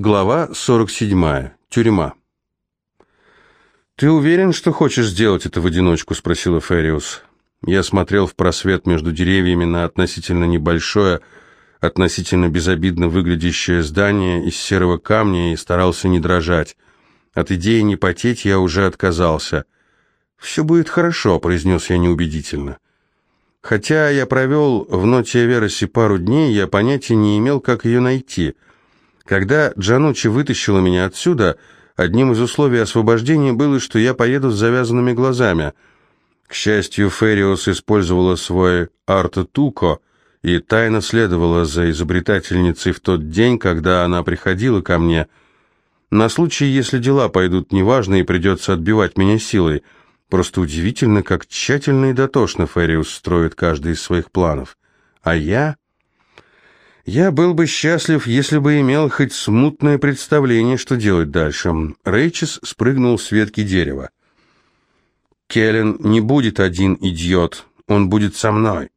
Глава 47. Тюрьма. «Ты уверен, что хочешь сделать это в одиночку?» – спросила Фериус. Я смотрел в просвет между деревьями на относительно небольшое, относительно безобидно выглядящее здание из серого камня и старался не дрожать. От идеи не потеть я уже отказался. «Все будет хорошо», – произнес я неубедительно. Хотя я провел в Ноте Веросе пару дней, я понятия не имел, как ее найти – когда Джанучи вытащила меня отсюда, одним из условий освобождения было, что я поеду с завязанными глазами. К счастью, Фериос использовала свой арт-туко и тайно следовала за изобретательницей в тот день, когда она приходила ко мне. На случай, если дела пойдут неважно и придется отбивать меня силой. Просто удивительно, как тщательно и дотошно Фериус строит каждый из своих планов. А я... Я был бы счастлив, если бы имел хоть смутное представление, что делать дальше. Рейчес спрыгнул с ветки дерева. Келлен не будет один идиот, он будет со мной.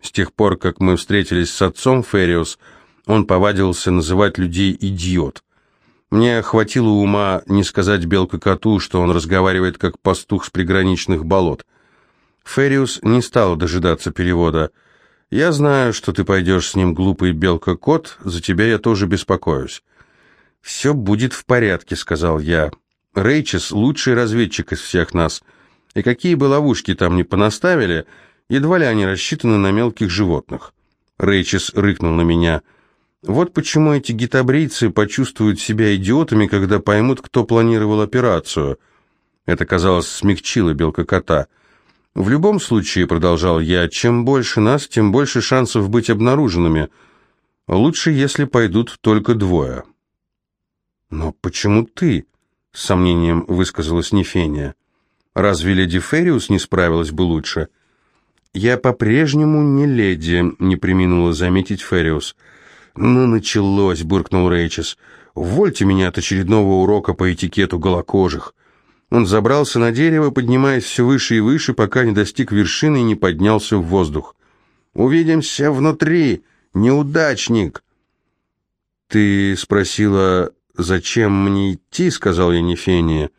С тех пор, как мы встретились с отцом Фериус, он повадился называть людей «идиот». Мне хватило ума не сказать белка-коту, что он разговаривает как пастух с приграничных болот. Фериус не стал дожидаться перевода – я знаю, что ты пойдешь с ним, глупый белка-кот, за тебя я тоже беспокоюсь. Все будет в порядке, сказал я. Рейчес лучший разведчик из всех нас. И какие бы ловушки там ни понаставили, едва ли они рассчитаны на мелких животных. Рейчес рыкнул на меня. Вот почему эти гитабрийцы почувствуют себя идиотами, когда поймут, кто планировал операцию. Это, казалось, смягчило белка-кота. В любом случае, продолжал я, чем больше нас, тем больше шансов быть обнаруженными. Лучше, если пойдут только двое. Но почему ты? С сомнением высказалась Нефения. Разве леди Фериус не справилась бы лучше? Я по-прежнему не леди, не приминула заметить Фериус. Ну, началось, буркнул Рейчес. Увольте меня от очередного урока по этикету голокожих. Он забрался на дерево, поднимаясь все выше и выше, пока не достиг вершины и не поднялся в воздух. «Увидимся внутри, неудачник!» «Ты спросила, зачем мне идти?» — сказал я Нефения.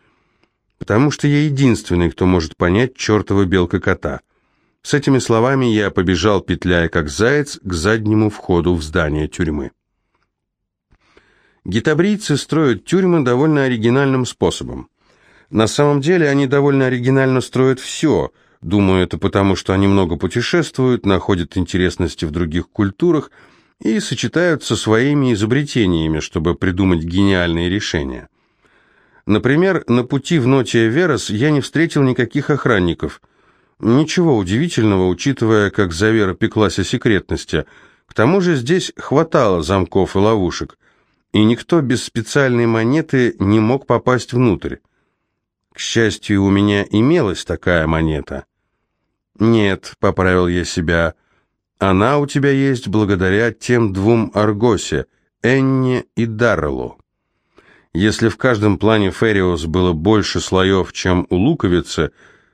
«Потому что я единственный, кто может понять чертова белка-кота». С этими словами я побежал, петляя как заяц, к заднему входу в здание тюрьмы. Гитабрийцы строят тюрьмы довольно оригинальным способом. На самом деле они довольно оригинально строят все. Думаю, это потому, что они много путешествуют, находят интересности в других культурах и сочетают со своими изобретениями, чтобы придумать гениальные решения. Например, на пути в Нотия Верос я не встретил никаких охранников. Ничего удивительного, учитывая, как Завера пеклась о секретности. К тому же здесь хватало замков и ловушек, и никто без специальной монеты не мог попасть внутрь. К счастью, у меня имелась такая монета. Нет, поправил я себя. Она у тебя есть благодаря тем двум Аргосе, Энне и Дарреллу. Если в каждом плане Фериос было больше слоев, чем у луковицы,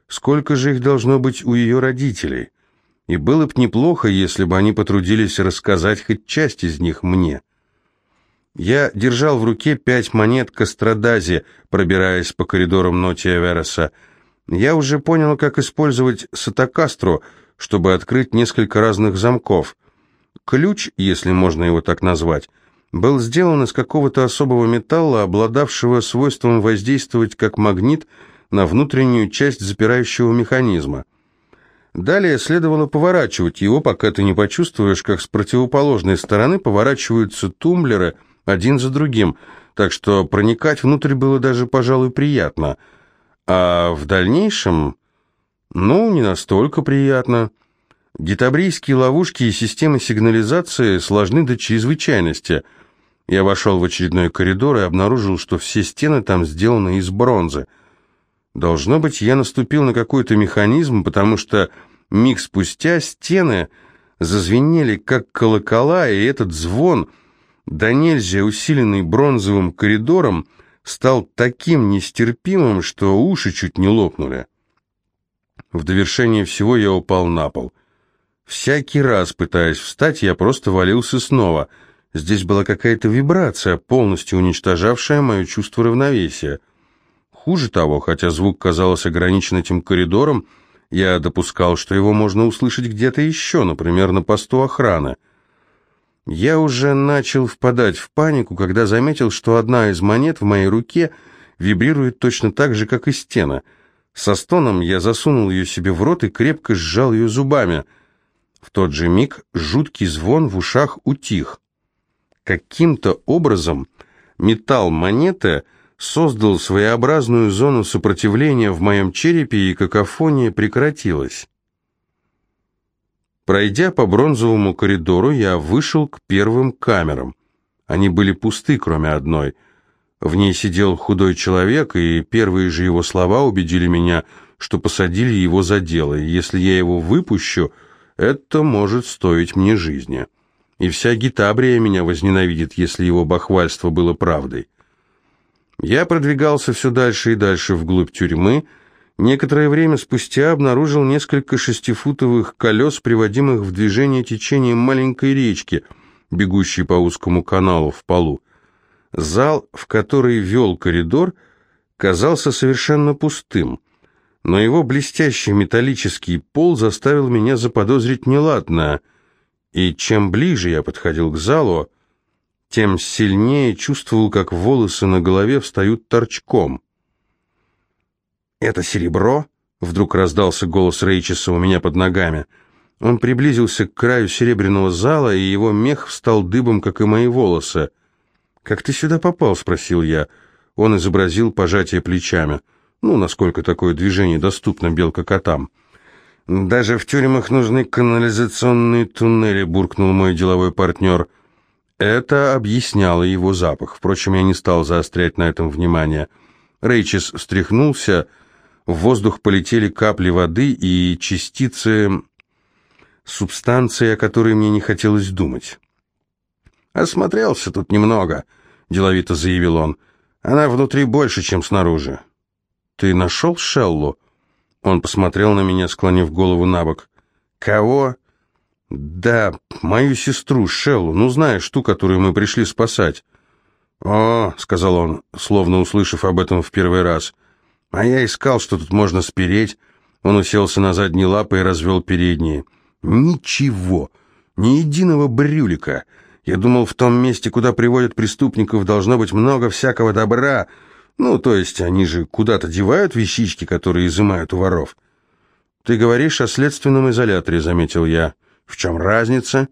сколько же их должно быть у ее родителей? И было бы неплохо, если бы они потрудились рассказать хоть часть из них мне. Я держал в руке пять монет Кастрадази, пробираясь по коридорам Нотия Вероса. Я уже понял, как использовать Сатакастру, чтобы открыть несколько разных замков. Ключ, если можно его так назвать, был сделан из какого-то особого металла, обладавшего свойством воздействовать как магнит на внутреннюю часть запирающего механизма. Далее следовало поворачивать его, пока ты не почувствуешь, как с противоположной стороны поворачиваются тумблеры – один за другим, так что проникать внутрь было даже, пожалуй, приятно. А в дальнейшем, ну, не настолько приятно. Гитабрийские ловушки и системы сигнализации сложны до чрезвычайности. Я вошел в очередной коридор и обнаружил, что все стены там сделаны из бронзы. Должно быть, я наступил на какой-то механизм, потому что миг спустя стены зазвенели, как колокола, и этот звон — да нельзя усиленный бронзовым коридором, стал таким нестерпимым, что уши чуть не лопнули. В довершение всего я упал на пол. Всякий раз, пытаясь встать, я просто валился снова. Здесь была какая-то вибрация, полностью уничтожавшая мое чувство равновесия. Хуже того, хотя звук казался ограничен этим коридором, я допускал, что его можно услышать где-то еще, например, на посту охраны. Я уже начал впадать в панику, когда заметил, что одна из монет в моей руке вибрирует точно так же, как и стена. Со стоном я засунул ее себе в рот и крепко сжал ее зубами. В тот же миг жуткий звон в ушах утих. Каким-то образом металл монеты — создал своеобразную зону сопротивления в моем черепе, и какофония прекратилась. Пройдя по бронзовому коридору, я вышел к первым камерам. Они были пусты, кроме одной. В ней сидел худой человек, и первые же его слова убедили меня, что посадили его за дело, и если я его выпущу, это может стоить мне жизни. И вся Гитабрия меня возненавидит, если его бахвальство было правдой. Я продвигался все дальше и дальше вглубь тюрьмы. Некоторое время спустя обнаружил несколько шестифутовых колес, приводимых в движение течением маленькой речки, бегущей по узкому каналу в полу. Зал, в который вел коридор, казался совершенно пустым, но его блестящий металлический пол заставил меня заподозрить неладное, и чем ближе я подходил к залу, тем сильнее чувствовал, как волосы на голове встают торчком. «Это серебро?» — вдруг раздался голос Рейчеса у меня под ногами. Он приблизился к краю серебряного зала, и его мех встал дыбом, как и мои волосы. «Как ты сюда попал?» — спросил я. Он изобразил пожатие плечами. «Ну, насколько такое движение доступно белка-котам?» «Даже в тюрьмах нужны канализационные туннели», — буркнул мой деловой партнер. Это объясняло его запах. Впрочем, я не стал заострять на этом внимание. Рейчес встряхнулся, в воздух полетели капли воды и частицы субстанции, о которой мне не хотелось думать. «Осмотрелся тут немного», — деловито заявил он. «Она внутри больше, чем снаружи». «Ты нашел Шеллу?» Он посмотрел на меня, склонив голову на бок. «Кого?» «Да, мою сестру, Шеллу, ну знаешь, ту, которую мы пришли спасать». «О», — сказал он, словно услышав об этом в первый раз, — «а я искал, что тут можно спереть». Он уселся на задние лапы и развел передние. «Ничего, ни единого брюлика. Я думал, в том месте, куда приводят преступников, должно быть много всякого добра. Ну, то есть они же куда-то девают вещички, которые изымают у воров». «Ты говоришь о следственном изоляторе», — заметил я. В чем разница?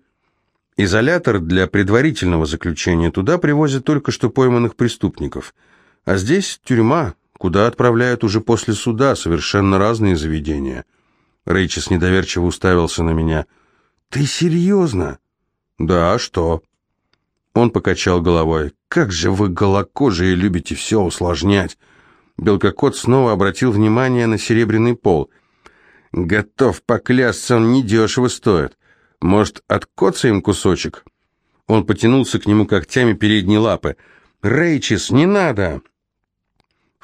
Изолятор для предварительного заключения туда привозят только что пойманных преступников. А здесь тюрьма, куда отправляют уже после суда совершенно разные заведения. Рейчес недоверчиво уставился на меня. «Ты серьезно?» «Да, а что?» Он покачал головой. «Как же вы, голокожие, любите все усложнять!» Белкокот снова обратил внимание на серебряный пол. «Готов поклясться, он недешево стоит. Может, откоцаем кусочек?» Он потянулся к нему когтями передней лапы. «Рейчис, не надо!»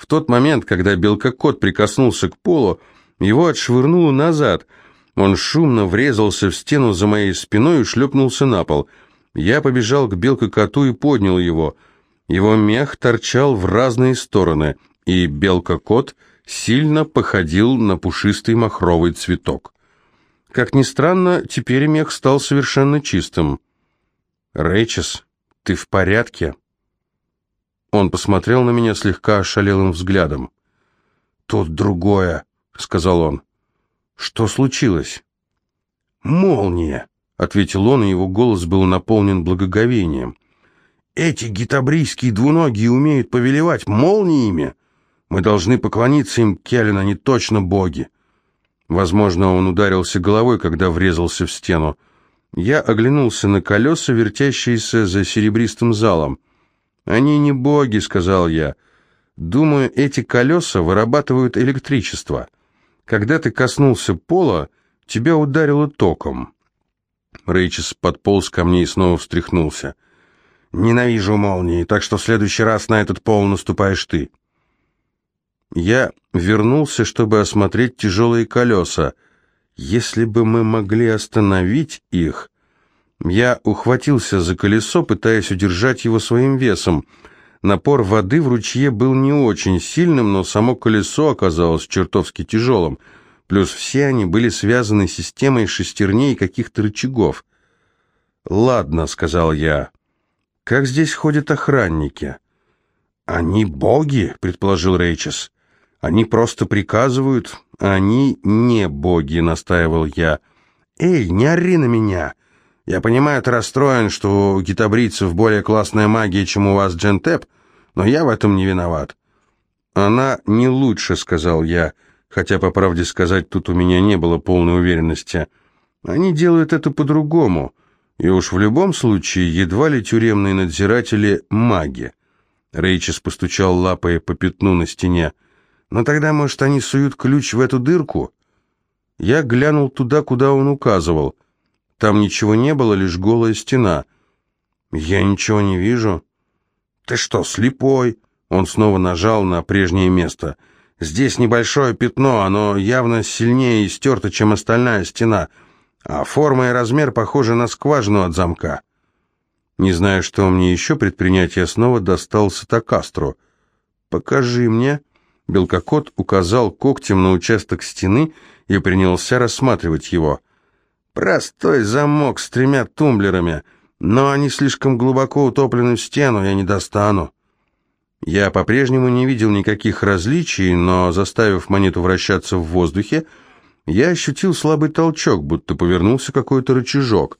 В тот момент, когда белкокот прикоснулся к полу, его отшвырнуло назад. Он шумно врезался в стену за моей спиной и шлепнулся на пол. Я побежал к белкокоту и поднял его. Его мех торчал в разные стороны, и белкокот сильно походил на пушистый махровый цветок. Как ни странно, теперь мех стал совершенно чистым. «Рэйчес, ты в порядке?» Он посмотрел на меня слегка ошалелым взглядом. «Тут другое», — сказал он. «Что случилось?» «Молния», — ответил он, и его голос был наполнен благоговением. «Эти гитабрийские двуногие умеют повелевать молниями. Мы должны поклониться им, Келлен, они точно боги. Возможно, он ударился головой, когда врезался в стену. Я оглянулся на колеса, вертящиеся за серебристым залом. «Они не боги», — сказал я. «Думаю, эти колеса вырабатывают электричество. Когда ты коснулся пола, тебя ударило током». Рейчес подполз ко мне и снова встряхнулся. «Ненавижу молнии, так что в следующий раз на этот пол наступаешь ты». Я вернулся, чтобы осмотреть тяжелые колеса. Если бы мы могли остановить их... Я ухватился за колесо, пытаясь удержать его своим весом. Напор воды в ручье был не очень сильным, но само колесо оказалось чертовски тяжелым. Плюс все они были связаны системой шестерней и каких-то рычагов. «Ладно», — сказал я. «Как здесь ходят охранники?» «Они боги», — предположил Рейчес. «Они просто приказывают, а они не боги», — настаивал я. «Эй, не ори на меня! Я понимаю, ты расстроен, что у гитабрийцев более классная магия, чем у вас Джентеп, но я в этом не виноват». «Она не лучше», — сказал я, хотя, по правде сказать, тут у меня не было полной уверенности. «Они делают это по-другому, и уж в любом случае едва ли тюремные надзиратели — маги». Рейчес постучал лапой по пятну на стене. «Но тогда, может, они суют ключ в эту дырку?» Я глянул туда, куда он указывал. Там ничего не было, лишь голая стена. «Я ничего не вижу». «Ты что, слепой?» Он снова нажал на прежнее место. «Здесь небольшое пятно, оно явно сильнее истерто, чем остальная стена, а форма и размер похожи на скважину от замка». Не зная, что мне еще предпринять, я снова достал Сатакастру. «Покажи мне». Белкокот указал когтем на участок стены и принялся рассматривать его. «Простой замок с тремя тумблерами, но они слишком глубоко утоплены в стену, я не достану». Я по-прежнему не видел никаких различий, но, заставив монету вращаться в воздухе, я ощутил слабый толчок, будто повернулся какой-то рычажок.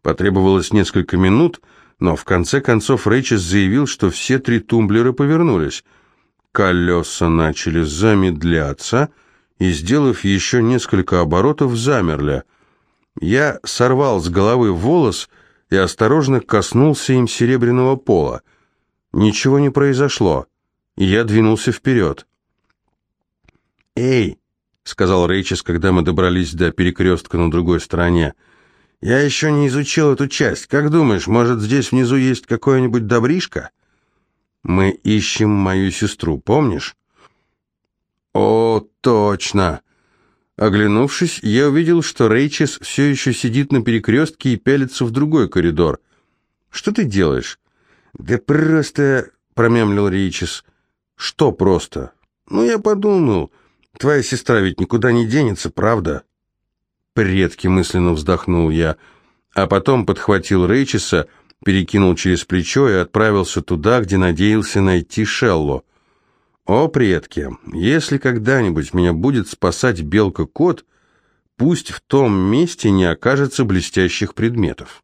Потребовалось несколько минут, но в конце концов Рэйчес заявил, что все три тумблера повернулись. Колеса начали замедляться и, сделав еще несколько оборотов, замерли. Я сорвал с головы волос и осторожно коснулся им серебряного пола. Ничего не произошло, и я двинулся вперед. «Эй!» — сказал Рейчес, когда мы добрались до перекрестка на другой стороне — я еще не изучил эту часть. Как думаешь, может, здесь внизу есть какое-нибудь добришко? Мы ищем мою сестру, помнишь? О, точно. Оглянувшись, я увидел, что Рейчес все еще сидит на перекрестке и пялится в другой коридор. Что ты делаешь? Да просто, промямлил Рейчес. Что просто? Ну, я подумал, твоя сестра ведь никуда не денется, правда? предки», — мысленно вздохнул я, а потом подхватил Рейчеса, перекинул через плечо и отправился туда, где надеялся найти Шелло. «О, предки, если когда-нибудь меня будет спасать белка-кот, пусть в том месте не окажется блестящих предметов».